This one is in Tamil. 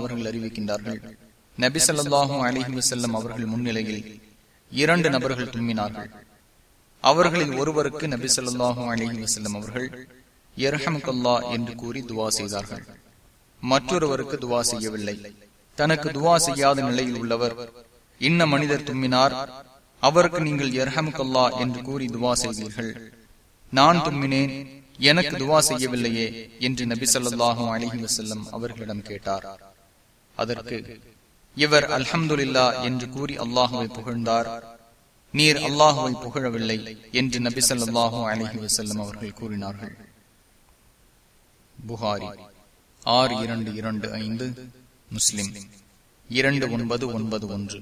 அவர்கள் அறிவிக்கின்றார்கள் நபி ஸல்லல்லாஹு அலைஹி வசல்லம் அவர்கள் முன்னிலையில் இரண்டு நபர்கள் தும்மினார்கள். அவர்களில் ஒருவருக்கு நபி ஸல்லல்லாஹு அலைஹி வசல்லம் அவர்கள் எர்ஹமுக்கல்லா என்று கூறி துவா செய்தார்கள். மற்றொருவருக்கு துவா செய்யவில்லை. தனக்கு துவா செய்யாத நிலையில் உள்ளவர் இன்ன மனிதர் தும்மினார் அவருக்கு நீங்கள் எர்ஹமுக்கல்லா என்று கூறி துவா செய்தீர்கள். நான் தும்மினேன் எனக்கு துவா செய்யவில்லையே என்று நபி ஸல்லல்லாஹு அலைஹி வஸல்லம் அவர்களிடம் கேட்டார். அதற்கு இவர் அல்ஹம்துலில்லா என்று கூறி அல்லாஹுவை புகழ்ந்தார். நீர் அல்லாஹுவை புகழவில்லை என்று நபி ஸல்லல்லாஹு அலைஹி வஸல்லம் அவர்கள் கூறினார்கள். புகாரி ஆறு இரண்டு இரண்டு ஐந்து முஸ்லிம் இரண்டு ஒன்பது ஒன்பது ஒன்று.